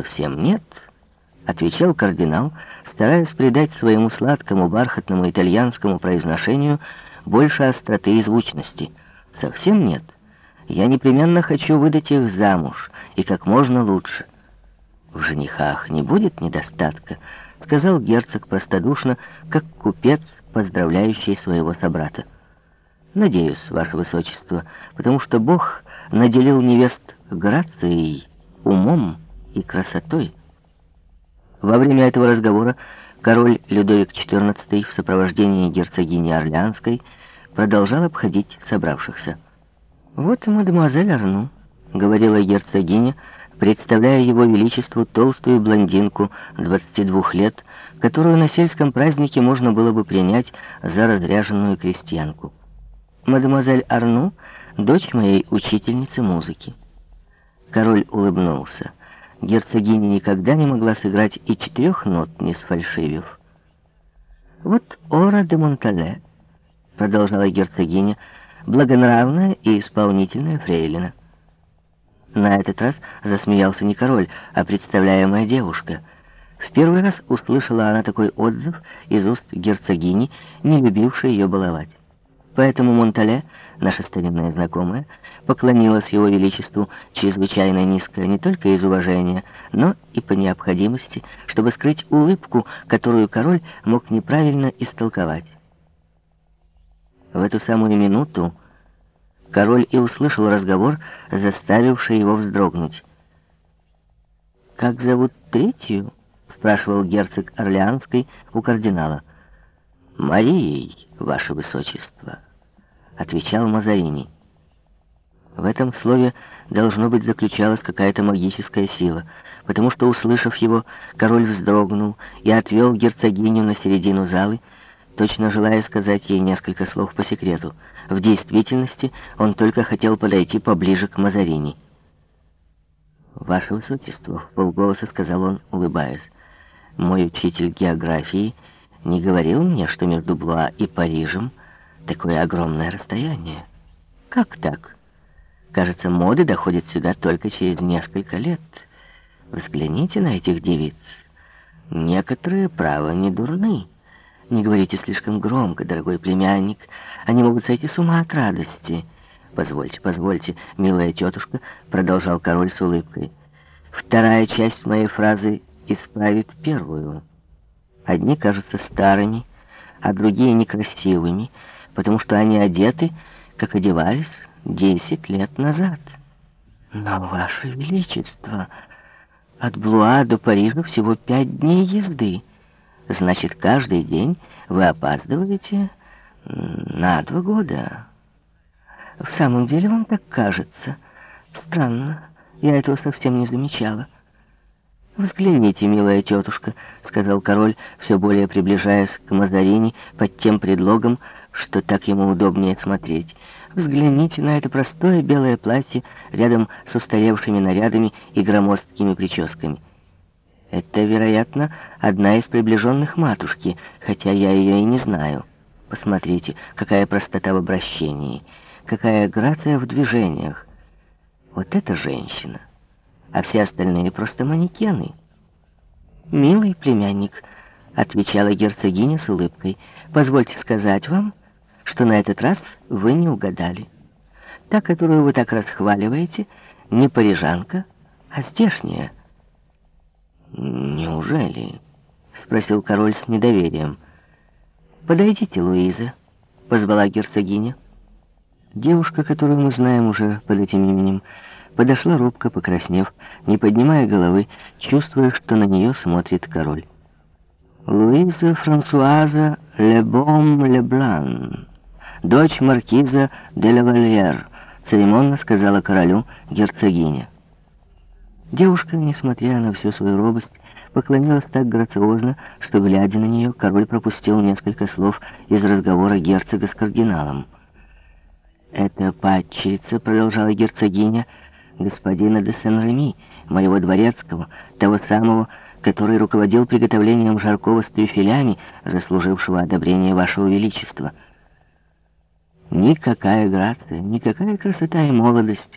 «Совсем нет», — отвечал кардинал, стараясь придать своему сладкому, бархатному итальянскому произношению больше остроты и звучности. «Совсем нет. Я непременно хочу выдать их замуж, и как можно лучше». «В женихах не будет недостатка», — сказал герцог простодушно, как купец, поздравляющий своего собрата. «Надеюсь, ваше высочество, потому что Бог наделил невест грацией, умом и красотой». Во время этого разговора король Людовик XIV в сопровождении герцогини Орлеанской продолжал обходить собравшихся. «Вот и мадемуазель Арну», — говорила герцогиня, представляя его величеству толстую блондинку 22 лет, которую на сельском празднике можно было бы принять за разряженную крестьянку. «Мадемуазель Арну — дочь моей учительницы музыки». Король улыбнулся. Герцогиня никогда не могла сыграть и четырех нот, не сфальшивив. «Вот Ора де Монтале», — продолжала герцогиня, — «благонравная и исполнительная фрейлина». На этот раз засмеялся не король, а представляемая девушка. В первый раз услышала она такой отзыв из уст герцогини, не любившей ее баловать. Поэтому Монтале, наша старинная знакомая, поклонилась его величеству чрезвычайно низко не только из уважения, но и по необходимости, чтобы скрыть улыбку, которую король мог неправильно истолковать. В эту самую минуту король и услышал разговор, заставивший его вздрогнуть. «Как зовут третью?» — спрашивал герцог Орлеанской у кардинала. «Марией, ваше высочество», — отвечал Мазарини. В этом слове, должно быть, заключалась какая-то магическая сила, потому что, услышав его, король вздрогнул и отвел герцогиню на середину залы, точно желая сказать ей несколько слов по секрету. В действительности он только хотел подойти поближе к Мазарини. «Ваше Высочество», — полголоса сказал он, улыбаясь, — «мой учитель географии не говорил мне, что между Блуа и Парижем такое огромное расстояние. Как так? Кажется, моды доходят сюда только через несколько лет. Взгляните на этих девиц. Некоторые, право, не дурны». Не говорите слишком громко, дорогой племянник. Они могут сойти с ума от радости. Позвольте, позвольте, милая тетушка, продолжал король с улыбкой. Вторая часть моей фразы исправит первую. Одни кажутся старыми, а другие некрасивыми, потому что они одеты, как одевались десять лет назад. Но, Ваше Величество, от Блуа до Парижа всего пять дней езды. Значит, каждый день вы опаздываете на два года. В самом деле вам так кажется. Странно, я этого совсем не замечала. «Взгляните, милая тетушка», — сказал король, все более приближаясь к Мазарини под тем предлогом, что так ему удобнее смотреть. «Взгляните на это простое белое платье рядом с устаревшими нарядами и громоздкими прическами». Это, вероятно, одна из приближенных матушки, хотя я ее и не знаю. Посмотрите, какая простота в обращении, какая грация в движениях. Вот это женщина, а все остальные просто манекены. «Милый племянник», — отвечала герцогиня с улыбкой, — «позвольте сказать вам, что на этот раз вы не угадали. Та, которую вы так расхваливаете, не парижанка, а здешняя». «Неужели?» — спросил король с недоверием. «Подойдите, Луиза», — позвала герцогиня. Девушка, которую мы знаем уже под этим именем, подошла робко, покраснев, не поднимая головы, чувствуя, что на нее смотрит король. «Луиза Франсуаза Лебом Леблан, дочь маркиза де Лавальер», церемонно сказала королю герцогиня. Девушка, несмотря на всю свою робость, поклонилась так грациозно, что, глядя на нее, король пропустил несколько слов из разговора герцога с кардиналом. «Это падчерица», — продолжала герцогиня, — «господина де Сен-Реми, моего дворецкого, того самого, который руководил приготовлением жаркого с трюфелями, заслужившего одобрения вашего величества». Никакая грация, никакая красота и молодость